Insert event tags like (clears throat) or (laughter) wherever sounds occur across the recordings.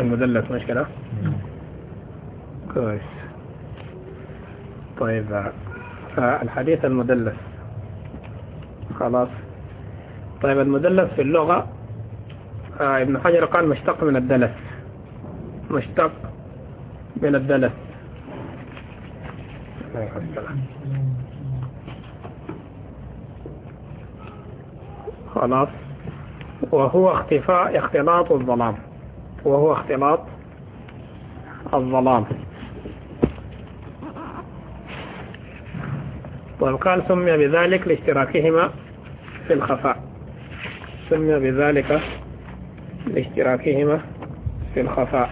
المدلس مشكلة كويس. طيب آه، الحديث المدلس خلاص. طيب المدلس في اللغة آه ابن حجر قال مشتق من الدلس. مشتق من الدلس. خلاص. وهو اختفاء اختلاط الظلام. وهو اختلاط الظلام. طيب قال سمي بذلك لاشتراكهما في الخفاء. سمي بذلك لاشتراكهما في الخفاء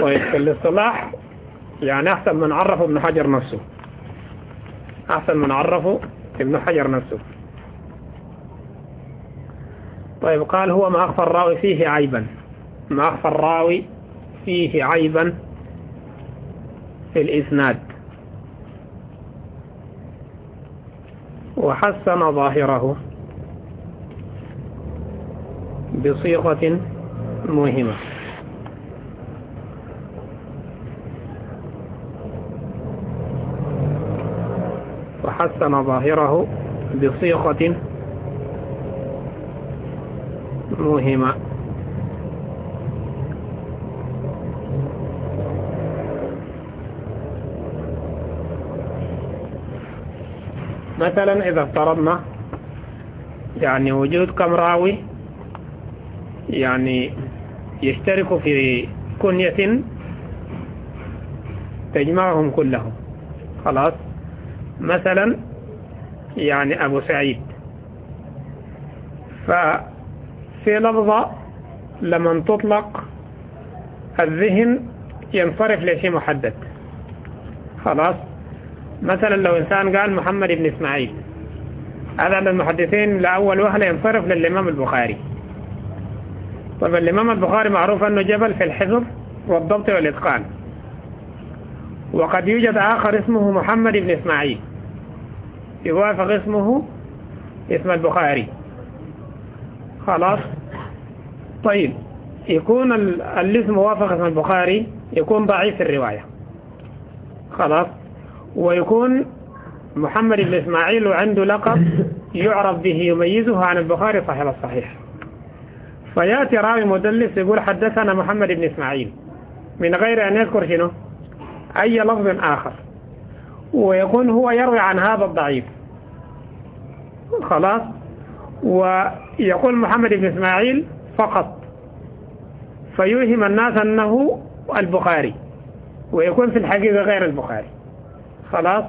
طيب في الاصطلاح يعني أحسن من عرفه ابن حجر نفسه. أحسن من عرفه ابن حجر نفسه. طيب قال هو ما أخفى الراوي فيه عيبا. ما أخفى الراوي فيه عيبا في الإسناد. وحسن ظاهره بصيغة مهمة. وحسن ظاهره بصيغة مهمة مثلا إذا افترضنا يعني وجود كم راوي يعني يشترك في كنية تجمعهم كلهم. خلاص؟ مثلا يعني أبو سعيد. ففي لفظة لمن تطلق الذهن ينصرف لشيء محدد. خلاص؟ مثلا لو إنسان قال محمد بن إسماعيل. هذا المحدثين لأول وهلة ينصرف للإمام البخاري. طب الإمام البخاري معروف أنه جبل في الحفظ والضبط والإتقان. وقد يوجد آخر اسمه محمد بن إسماعيل. يوافق اسمه اسم البخاري. خلاص. طيب يكون الاسم وافق اسم البخاري يكون ضعيف الرواية. خلاص. ويكون محمد بن إسماعيل وعنده لقب يعرف به يميزه عن البخاري صحيح الصحيح. فيأتي راوي مدلس يقول حدثنا محمد بن إسماعيل. من غير أن يذكر شنو؟ أي لفظ آخر. ويكون هو يروي عن هذا الضعيف. خلاص. ويقول محمد بن إسماعيل فقط. فيوهم الناس أنه البخاري ويكون في الحقيقة غير البخاري. خلاص.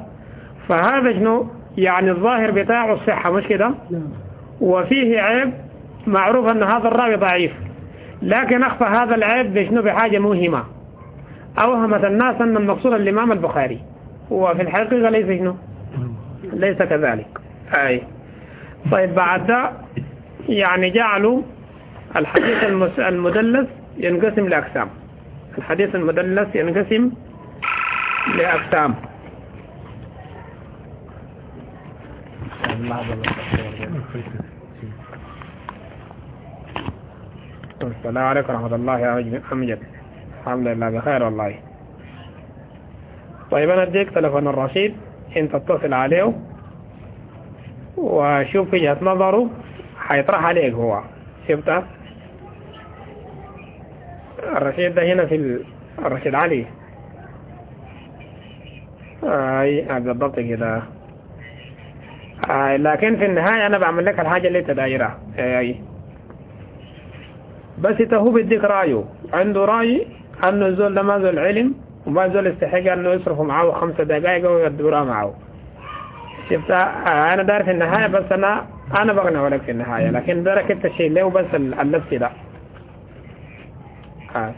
فهذا شنو؟ يعني الظاهر بتاعه الصحة مش كده؟ وفيه عيب معروف أن هذا الراوي ضعيف. لكن أخفى هذا العيب بشنو؟ بحاجة مهمة أوهمت الناس أن المقصود الإمام البخاري. وفي الحقيقة ليس شنو؟ ليس كذلك. أي. طيب بعد يعني جعلوا الحديث المدلس ينقسم لأقسام. الحديث المدلس ينقسم لأقسام. السلام عليكم ورحمة الله يا أمجد الحمد لله بخير والله. طيب أنا أديك تلفون الرشيد. أنت تتصل عليه وشوف وجهة نظره حيطرح عليك هو. شفت؟ الرشيد ده هنا في الرشيد علي. أي بالضبط كده. لكن في النهاية أنا بعمل لك الحاجة اللي أنت دايرها. أي. بس هو بديك رأيه عنده رأي أنه الزول ده ما زول علم وما زول يستحق أنه يصرفوا معه خمسة دقائق ويدورها معه. شفت؟ آه، أنا دار في النهاية بس أنا أنا بغنى لك في النهاية لكن دارك أنت الشيء له بس اللبس ده. آه.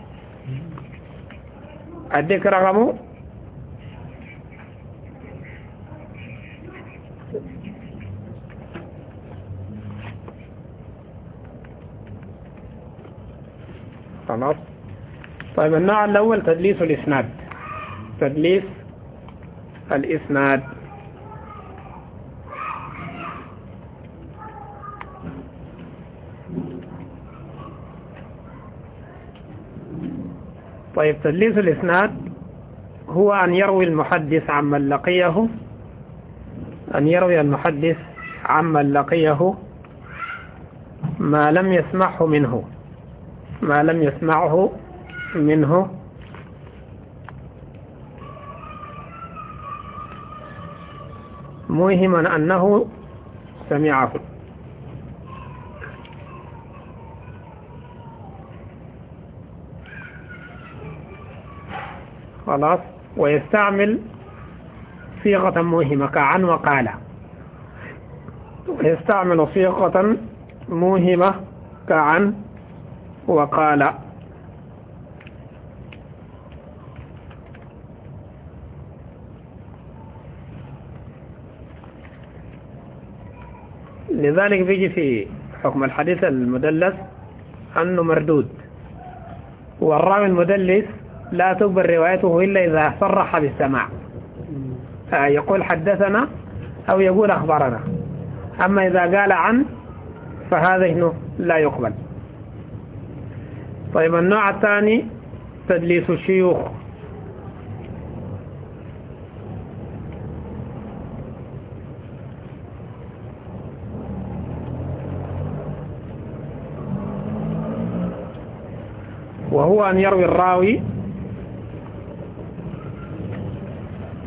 أديك رقمه؟ خلاص. طيب النوع الأول تدليس الإسناد. تدليس الإسناد. طيب تدليس الإسناد هو أن يروي المحدث عمن لقيه أن يروي المحدث عمن لقيه ما لم يسمعه منه ما لم يسمعه منه. موهما أنه سمعه. خلاص ويستعمل صيغة موهمة كعن وقال ويستعمل صيغة موهمة كعن وقال لذلك بيجي في حكم الحديث المدلس أنه مردود. والراوي المدلس لا تقبل روايته إلا إذا صرح بالسماع. آه، يقول حدثنا أو يقول أخبرنا. أما إذا قال عن فهذا لا يقبل. طيب النوع الثاني تدليس الشيوخ. وهو أن يروي الراوي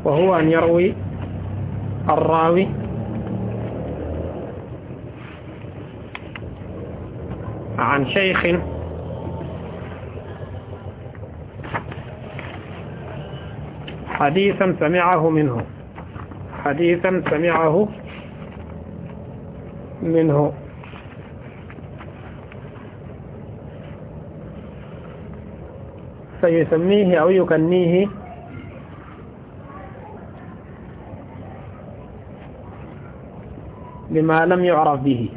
وهو أن يروي الراوي. عن شيخ حديثا سمعه منه. حديثا سمعه منه. فيسميه أو يكنيه بما لم يعرف به.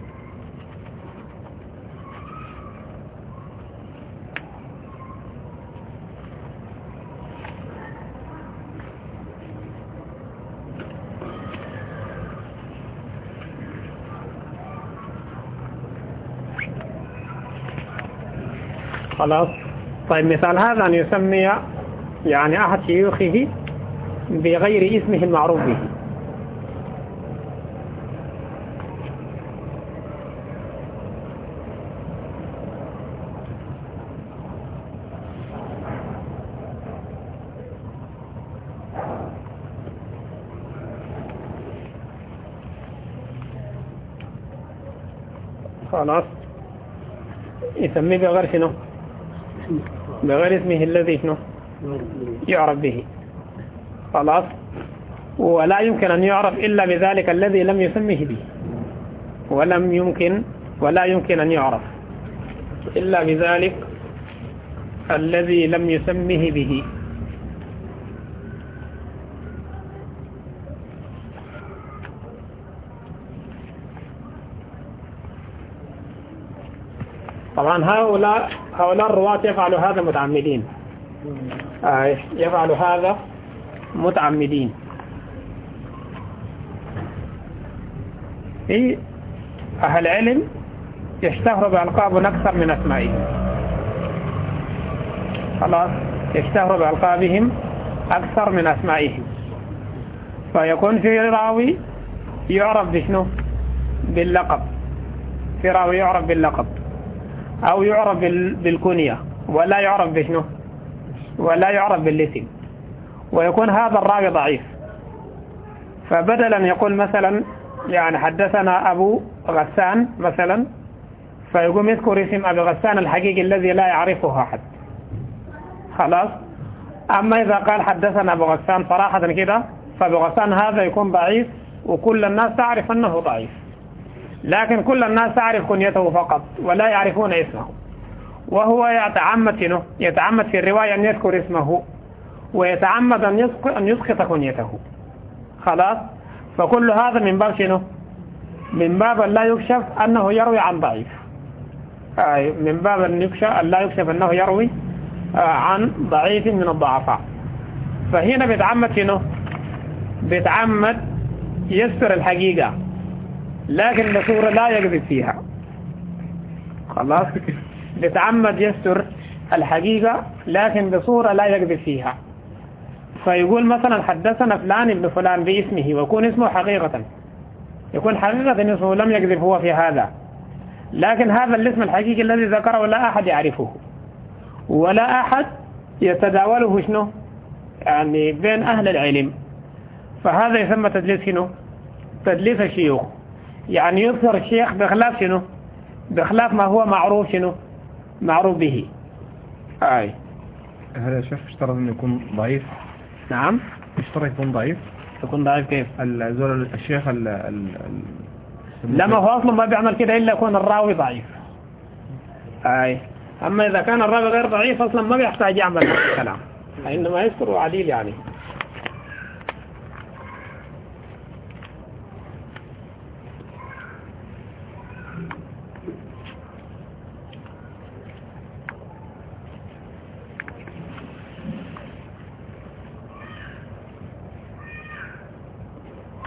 خلاص. طيب مثال هذا أن يسمي يعني أحد شيوخه بغير اسمه المعروف به. خلاص. يسميه بغير شنو؟ بغير اسمه الذي شنو؟ يعرف به. خلاص. ولا يمكن أن يعرف إلا بذلك الذي لم يسمه به. ولم يمكن ولا يمكن أن يعرف إلا بذلك الذي لم يسمه به. طبعا هؤلاء هؤلاء الرواة يفعلوا هذا متعمدين. يفعلوا هذا متعمدين. في أهل العلم يشتهر بألقاب أكثر من أسمائهم. خلاص يشتهر بألقابهم أكثر من أسمائهم. فيكون في راوي يعرف بشنو؟ باللقب. في راوي يعرف باللقب. أو يعرف بالكنية ولا يعرف بشنو؟ ولا يعرف بالاسم. ويكون هذا الراوي ضعيف. فبدلا يقول مثلا يعني حدثنا أبو غسان مثلا فيقوم يذكر اسم أبي غسان الحقيقي الذي لا يعرفه أحد. خلاص؟ أما إذا قال حدثنا أبو غسان صراحة كده فأبو غسان هذا يكون ضعيف وكل الناس تعرف أنه ضعيف. لكن كل الناس تعرف كنيته فقط ولا يعرفون اسمه. وهو يتعمد يتعمد في الرواية أن يذكر اسمه ويتعمد أن يسقط كنيته. خلاص؟ فكل هذا من باب شنو؟ من باب لا يكشف أنه يروي عن ضعيف. من باب أن, يكشف لا يكشف أنه يروي عن ضعيف من الضعفاء. فهنا بيتعمد شنو؟ بيتعمد يستر الحقيقة. لكن بصورة لا يكذب فيها. خلاص؟ بيتعمد يستر الحقيقة لكن بصورة لا يكذب فيها. فيقول مثلا حدثنا فلان ابن فلان باسمه ويكون اسمه حقيقة. يكون حقيقة اسمه لم يكذب هو في هذا. لكن هذا الاسم الحقيقي الذي ذكره لا أحد يعرفه. ولا أحد يتداوله شنو؟ يعني بين أهل العلم. فهذا يسمى تدليس شنو؟ تدليس الشيوخ. يعني يظهر الشيخ بخلاف شنو؟ بخلاف ما هو معروف شنو؟ معروف به. أي. هل يا شيخ اشترط أن يكون ضعيف. نعم. اشترط يكون ضعيف. يكون ضعيف كيف؟ الزول الشيخ ال ال لا ما هو أصلا ما بيعمل كده إلا يكون الراوي ضعيف. أي. أما إذا كان الراوي غير ضعيف أصلا ما بيحتاج يعمل الكلام. إنما يذكر عديل يعني.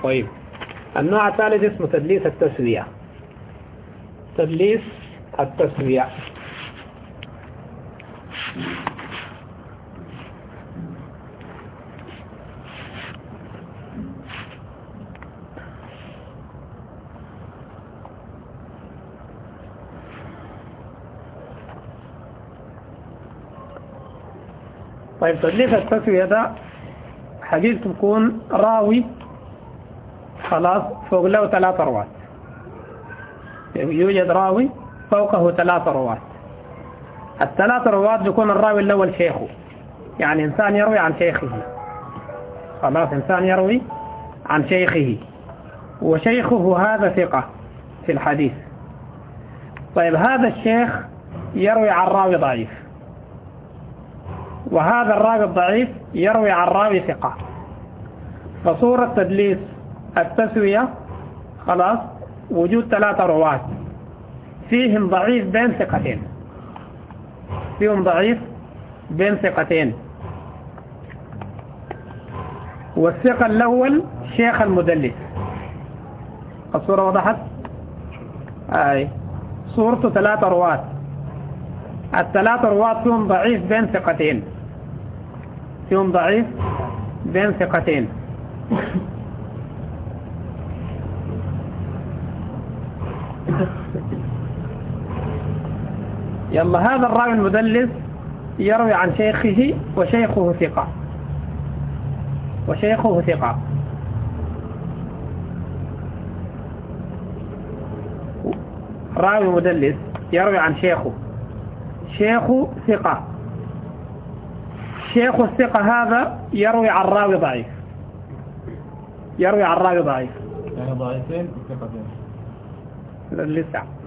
طيب. النوع الثالث اسمه تدليس التسوية. تدليس التسوية. طيب تدليس التسوية ده حقيقة تكون راوي خلاص فوق له ثلاث روات. يوجد راوي فوقه ثلاث روات. الثلاث روات يكون الراوي الأول شيخه. يعني إنسان يروي عن شيخه. خلاص إنسان يروي عن شيخه. وشيخه هذا ثقة في الحديث. طيب هذا الشيخ يروي عن راوي ضعيف. وهذا الراوي الضعيف يروي عن راوي ثقة. فصورة تدليس التسوية خلاص وجود ثلاثة رواة. فيهم ضعيف بين ثقتين. فيهم ضعيف بين ثقتين. والثقة الأول شيخ المدلس. الصورة وضحت؟ أي. صورته ثلاثة رواة. الثلاثة رواة فيهم ضعيف بين ثقتين. فيهم ضعيف بين ثقتين. يلا هذا الراوي المدلس يروي عن شيخه وشيخه ثقة. وشيخه ثقة. راوي مدلس يروي عن شيخه. شيخه ثقة. شيخ الثقة هذا يروي عن راوي ضعيف. يروي عن راوي ضعيف. يعني ضعيفين ثقتين لسه.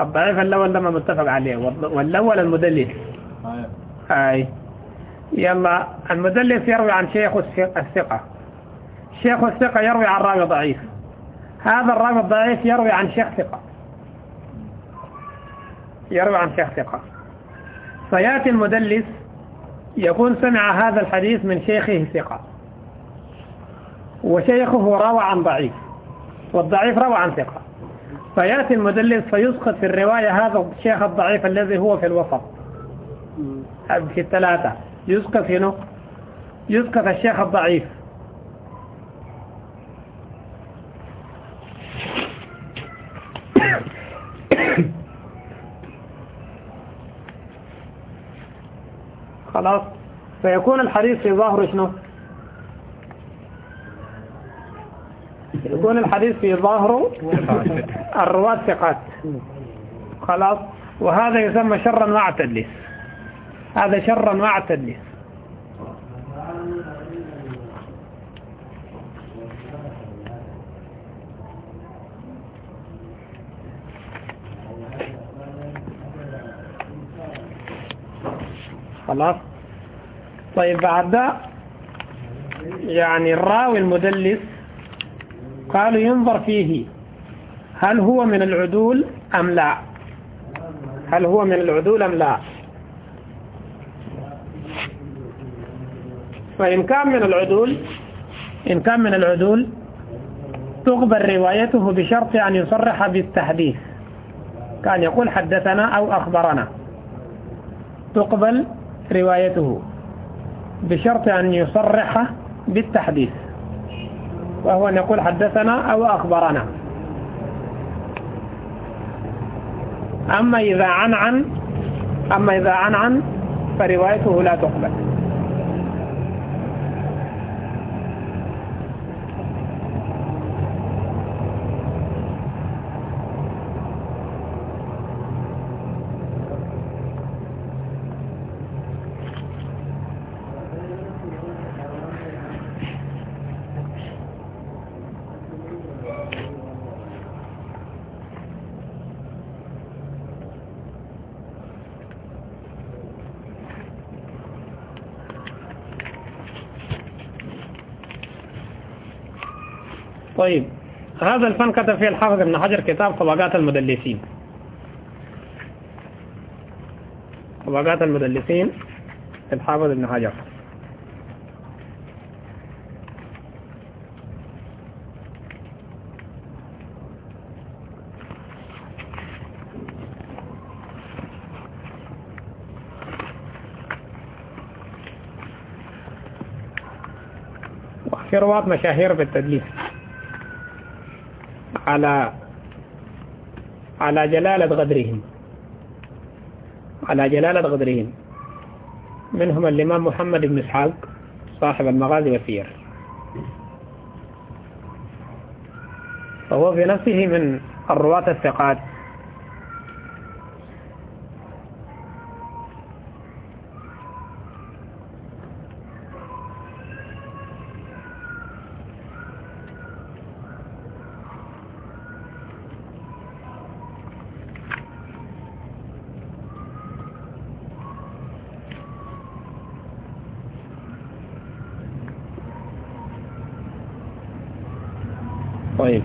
الضعيف الأول لما متفق عليه. والأول المدلس. أي يلا المدلس يروي عن شيخ الثقة. شيخ الثقة يروي عن راوي ضعيف. هذا الراوي الضعيف يروي عن شيخ ثقة. يروي عن شيخ ثقة. فيأتي المدلس يكون سمع هذا الحديث من شيخه ثقة. وشيخه روى عن ضعيف. والضعيف روى عن ثقة. فيأتي المدلس فيسقط في الرواية هذا الشيخ الضعيف الذي هو في الوسط. في الثلاثة. يسقط هنا يسقط الشيخ الضعيف. خلاص. فيكون الحديث في ظاهره شنو؟ يكون الحديث في ظاهره الرواة ثقات. خلاص؟ وهذا يسمى شرا مع التدليس هذا شرا مع التدليس خلاص؟ طيب بعد يعني الراوي المدلس قالوا ينظر فيه. هل هو من العدول أم لا؟ هل هو من العدول أم لا؟ فإن كان من العدول إن كان من العدول تقبل روايته بشرط أن يصرح بالتحديث. كان يقول حدثنا أو أخبرنا. تقبل روايته بشرط أن يصرح بالتحديث. وهو أن يقول حدثنا أو أخبرنا. أما إذا عن عن أما إذا عن عن فروايته لا تقبل. طيب. هذا الفن كتب فيه الحافظ ابن حجر كتاب طبقات المدلسين. طبقات المدلسين الحافظ ابن حجر. وفي رواة مشاهير بالتدليس. على على جلالة قدرهم على جلالة قدرهم منهم الإمام محمد بن إسحاق صاحب المغازي والسير. فهو في نفسه من الرواة الثقات طيب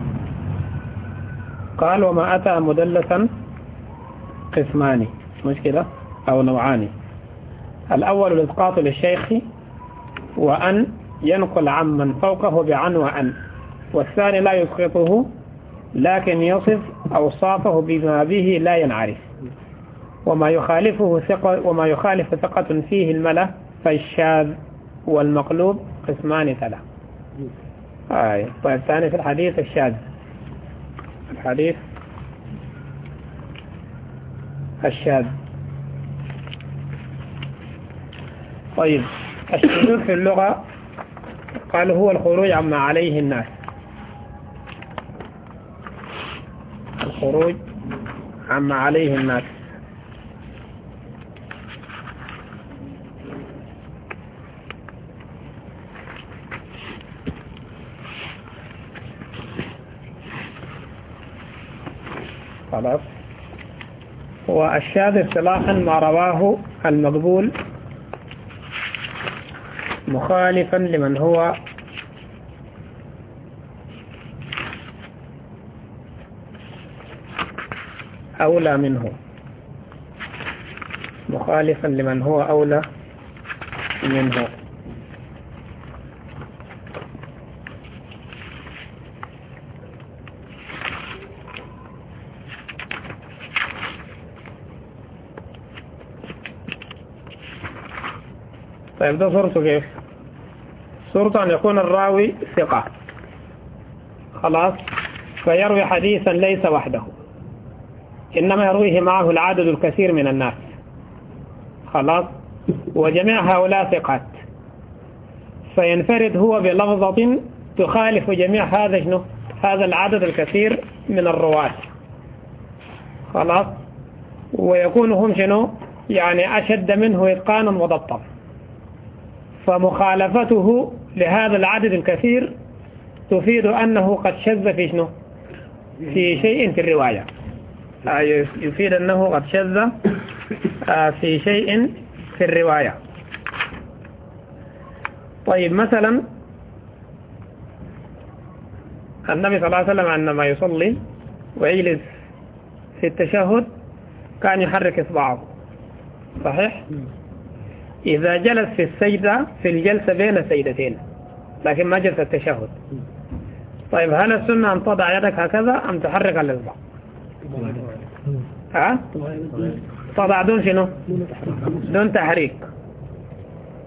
قال وما أتى مدلسا؟ قسمان مشكلة. أو نوعان. الأول الإسقاط للشيخ وأن ينقل عمن فوقه بعن وأن والثاني لا يسقطه لكن يصف أوصافه بما به لا ينعرف. وما يخالفه ثقة وما يخالف ثقة فيه الملأ فالشاذ والمقلوب قسمان ثلاث آه. طيب ثاني في الحديث الشاذ. الحديث الشاذ. طيب الشذوذ في اللغة قال هو الخروج عما عليه الناس. الخروج عما عليه الناس. خلاص والشاذ اصطلاحا ما رواه المقبول مخالفا لمن هو أولى منه. مخالفا لمن هو أولى منه. طيب ده صورته كيف؟ صورته أن يكون الراوي ثقة. خلاص؟ فيروي حديثا ليس وحده. إنما يرويه معه العدد الكثير من الناس. خلاص؟ وجميع هؤلاء ثقات. فينفرد هو بلفظة تخالف جميع هذا شنو؟ هذا العدد الكثير من الرواة. خلاص؟ ويكون هم شنو؟ يعني أشد منه إتقانا وضبطا. فمخالفته لهذا العدد الكثير تفيد أنه قد شذ في شنو؟ في شيء في الرواية. يفيد أنه قد شذ في شيء في الرواية. طيب مثلا النبي صلى الله عليه وسلم عندما يصلي ويجلس في التشهد كان يحرك إصبعه صحيح؟ إذا جلس في السجدة في الجلسة بين السيدتين لكن ما جلس التشهد. طيب هل السنة أن تضع يدك هكذا أم تحرك الإصبع ها؟ تضع دون شنو؟ دون تحريك.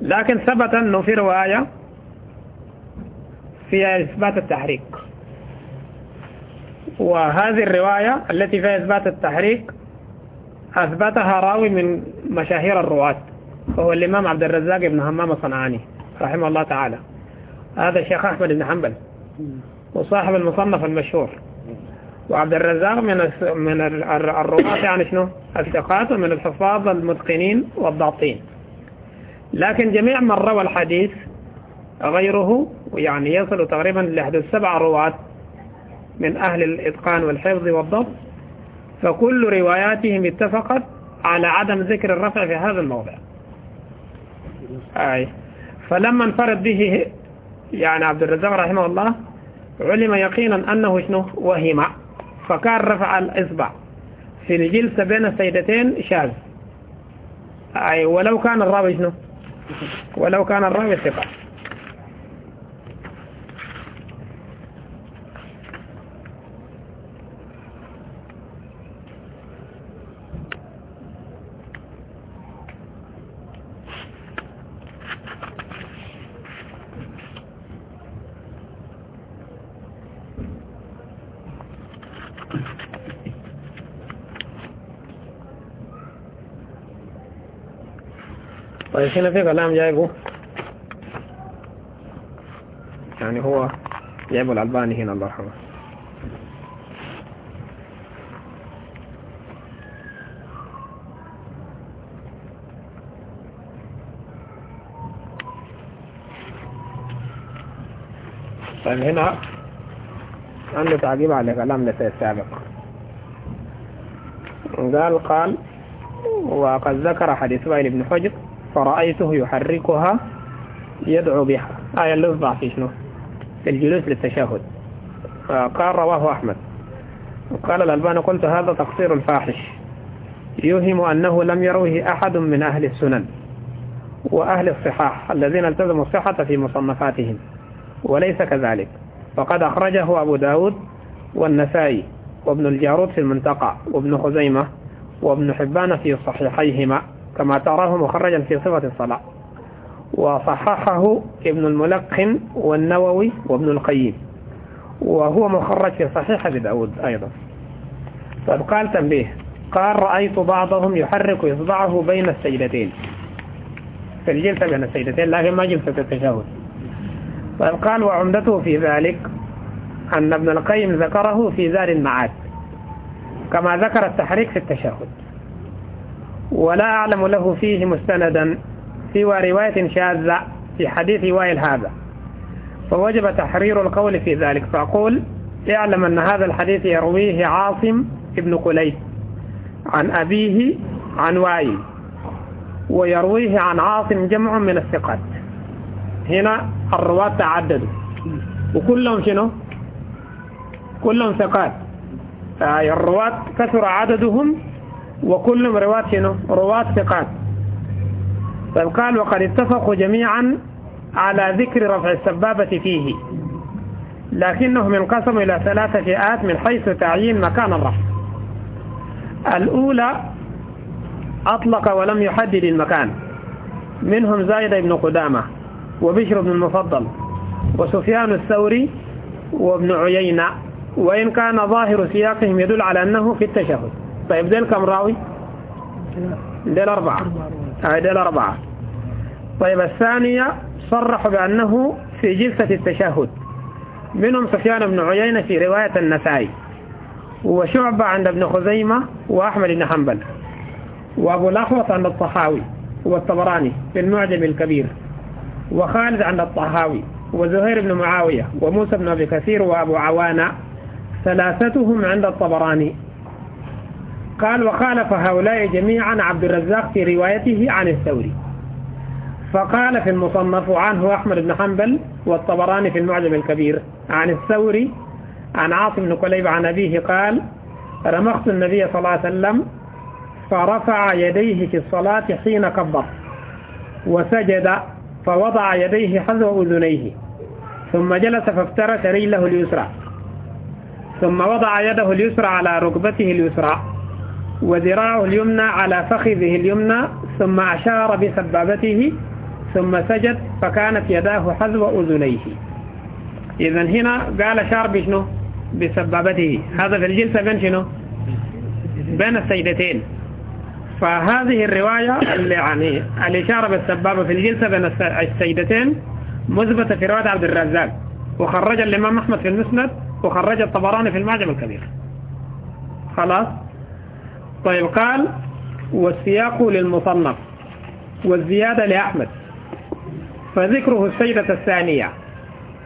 لكن ثبت أنه في رواية فيها إثبات التحريك. وهذه الرواية التي فيها إثبات التحريك أثبتها راوي من مشاهير الرواة. وهو الإمام عبد الرزاق بن همام الصنعاني رحمه الله تعالى. هذا الشيخ أحمد بن حنبل وصاحب المصنف المشهور. وعبد الرزاق من من الرواة يعني شنو؟ الثقات ومن الحفاظ المتقنين والضابطين. لكن جميع من روى الحديث غيره يعني يصل تقريبا لحدود سبع رواة من أهل الإتقان والحفظ والضبط فكل رواياتهم اتفقت على عدم ذكر الرفع في هذا الموضع. أي فلما انفرد به يعني عبد الرزاق رحمه الله علم يقينا أنه شنو؟ وهم فكان رفع الإصبع في الجلسة بين السيدتين شاذ. أي ولو كان الراوي شنو؟ ولو كان الراوي ثقة. طيب هنا في كلام جايبه. يعني هو جايبه الألباني هنا الله يرحمه. طيب هنا عنده تعقيب على كلام لسه السابق. قال قال وقد ذكر حديث وائل بن حجر فرأيته يحركها يدعو بها. آية اللفظة في شنو؟ في الجلوس للتشهد. قال رواه أحمد. وقال الألبان قلت هذا تقصير الفاحش يوهم أنه لم يروه أحد من أهل السنن وأهل الصحاح الذين التزموا الصحة في مصنفاتهم وليس كذلك. فقد أخرجه أبو داود والنسائي وابن الجارود في المنتقى وابن خزيمة وابن حبان في صحيحيهما. كما تراه مخرجا في صفة الصلاة. وصححه ابن الملقن والنووي وابن القيم. وهو مخرج في صحيح أبي داود أيضا. طيب قال تنبيه. قال رأيت بعضهم يحرك إصبعه بين السجدتين. في الجلسة بين السجدتين لكن ما جلسة التشهد. طيب قال وعمدته في ذلك أن ابن القيم ذكره في زاد المعاد كما ذكر التحريك في التشهد. ولا أعلم له فيه مستندا سوى رواية شاذة في حديث وائل هذا. فوجب تحرير القول في ذلك. فأقول اعلم أن هذا الحديث يرويه عاصم ابن قليس عن أبيه عن وائل ويرويه عن عاصم جمع من الثقات. هنا الرواة تعددوا وكلهم شنو؟ كلهم ثقات. الرواة كثر عددهم وكلهم رواة شنو؟ رواة ثقات. طيب قال وقد اتفقوا جميعا على ذكر رفع السبابة فيه لكنهم انقسموا إلى ثلاثة فئات من حيث تعيين مكان الرفع. الأولى أطلق ولم يحدد المكان منهم زايد بن قدامة وبشر بن المفضل وسفيان الثوري وابن عيينة وإن كان ظاهر سياقهم يدل على أنه في التشهد. طيب ديل كم راوي؟ ديل أربعة. آه ديل أربعة. طيب الثانية صرحوا بأنه في جلسة التشهد. منهم سفيان بن عيينة في رواية النسائي وشعبة عند ابن خزيمة وأحمد بن حنبل وأبو الأحوص عند الطحاوي والطبراني في المعجم الكبير وخالد عند الطحاوي وزهير بن معاوية وموسى بن أبي كثير وأبو عوانة ثلاثتهم عند الطبراني. قال وخالف هؤلاء جميعا عبد الرزاق في روايته عن الثوري. فقال في المصنف عنه أحمد بن حنبل والطبراني في المعجم الكبير عن الثوري عن عاصم بن كليب عن أبيه قال رمخت النبي صلى الله عليه وسلم فرفع يديه في الصلاة حين كبر وسجد فوضع يديه حذو أذنيه ثم جلس فافترش رجله اليسرى ثم وضع يده اليسرى على ركبته اليسرى وذراعه اليمنى على فخذه اليمنى ثم أشار بسبابته ثم سجد فكانت يداه حذو أذنيه. إذا هنا قال أشار بشنو بسبابته. هذا في الجلسة بين شنو؟ بين السيدتين فهذه الرواية اللي يعني الإشارة بالسبابة في الجلسة بين السيدتين مثبتة في رواية عبد الرزاق. وخرج الإمام أحمد في المسند وخرج الطبراني في المعجم الكبير. خلاص؟ طيب قال والسياق للمصنف والزيادة لأحمد فذكره السيدة الثانية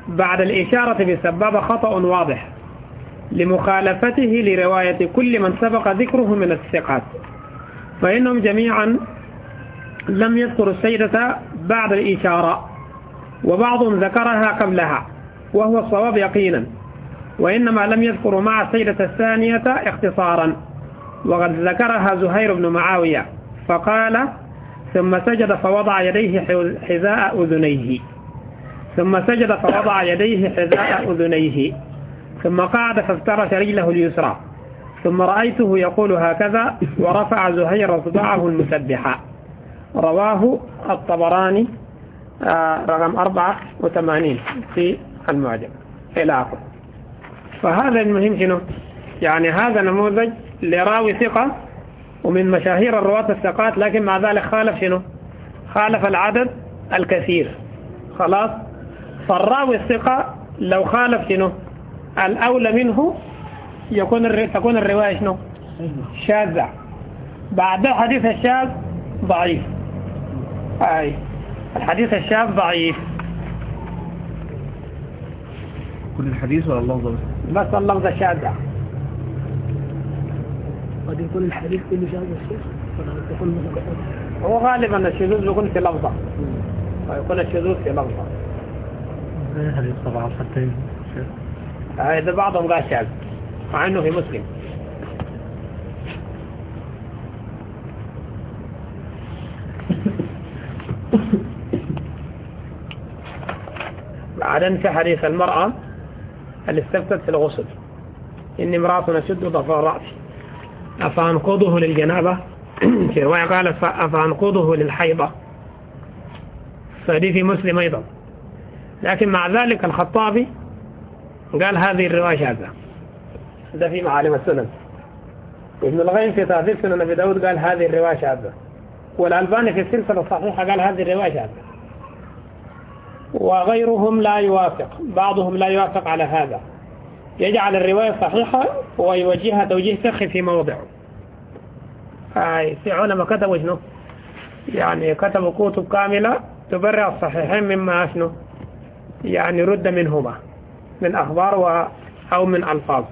بعد الإشارة بالسبابة خطأ واضح لمخالفته لرواية كل من سبق ذكره من الثقات فإنهم جميعا لم يذكروا السيدة بعد الإشارة وبعضهم ذكرها قبلها وهو الصواب يقينا وإنما لم يذكروا مع السيدة الثانية اختصارا. وقد ذكرها زهير بن معاوية فقال ثم سجد فوضع يديه حذاء أذنيه. ثم سجد فوضع يديه حذاء أذنيه. ثم قعد فافترش رجله اليسرى. ثم رأيته يقول هكذا ورفع زهير صباعه المسبحة رواه الطبراني آه، رقم 84 في المعجم. إلى آخره. فهذا المهم شنو؟ يعني هذا نموذج لراوي ثقة ومن مشاهير الرواة الثقات لكن مع ذلك خالف شنو؟ خالف العدد الكثير. خلاص؟ فالراوي الثقة لو خالف شنو؟ الأولى منه يكون تكون الرواية شنو؟ شاذة. بعد الحديث الشاذ ضعيف. أي. الحديث الشاذ ضعيف. كل الحديث ولا اللفظة بس بس اللفظة شاذة. قد يكون الحديث كله شاذ الشيخ هو غالبا الشذوذ يكون في لفظة. ويكون الشذوذ في لفظة. حديث طبعا حتى هذا بعضهم قال شاذ مع إنه في مسلم. بعدين في حديث المرأة اللي استفتت في الغسل. إني امرأة أشد ضفر رأسي. أفأنقضه للجنابة؟ (clears throat) في رواية قال أفأنقضه للحيضة. فدي في مسلم أيضا. لكن مع ذلك الخطابي قال هذه الرواية شاذة ده في معالم السنن. ابن الغيم في تهذيب سنن أبي داود قال هذه الرواية شاذة والألباني في السلسلة الصحيحة قال هذه الرواية شاذة وغيرهم لا يوافق. بعضهم لا يوافق على هذا. يجعل الرواية صحيحة ويوجهها توجيه فقهي في موضعه. في علماء كتبوا شنو؟ يعني كتبوا كتب كاملة تبرع الصحيحين مما شنو؟ يعني رد منهما من أخبار و أو من ألفاظ.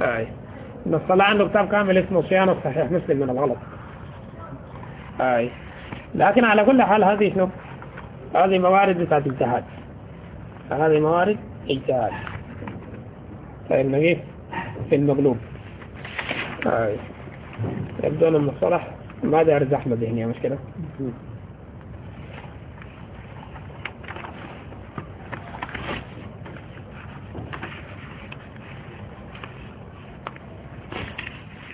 هاي. إن الصلاة عنده كتاب كامل اسمه صيانة الصحيح مسلم من الغلط. هاي. لكن على كل حال هذه شنو؟ هذه موارد بتاعت اجتهاد هذه موارد اجتهاد طيب نجيب في المقلوب هاي. يبدو ان المصطلح ما دار زحمة ذهنية مش كده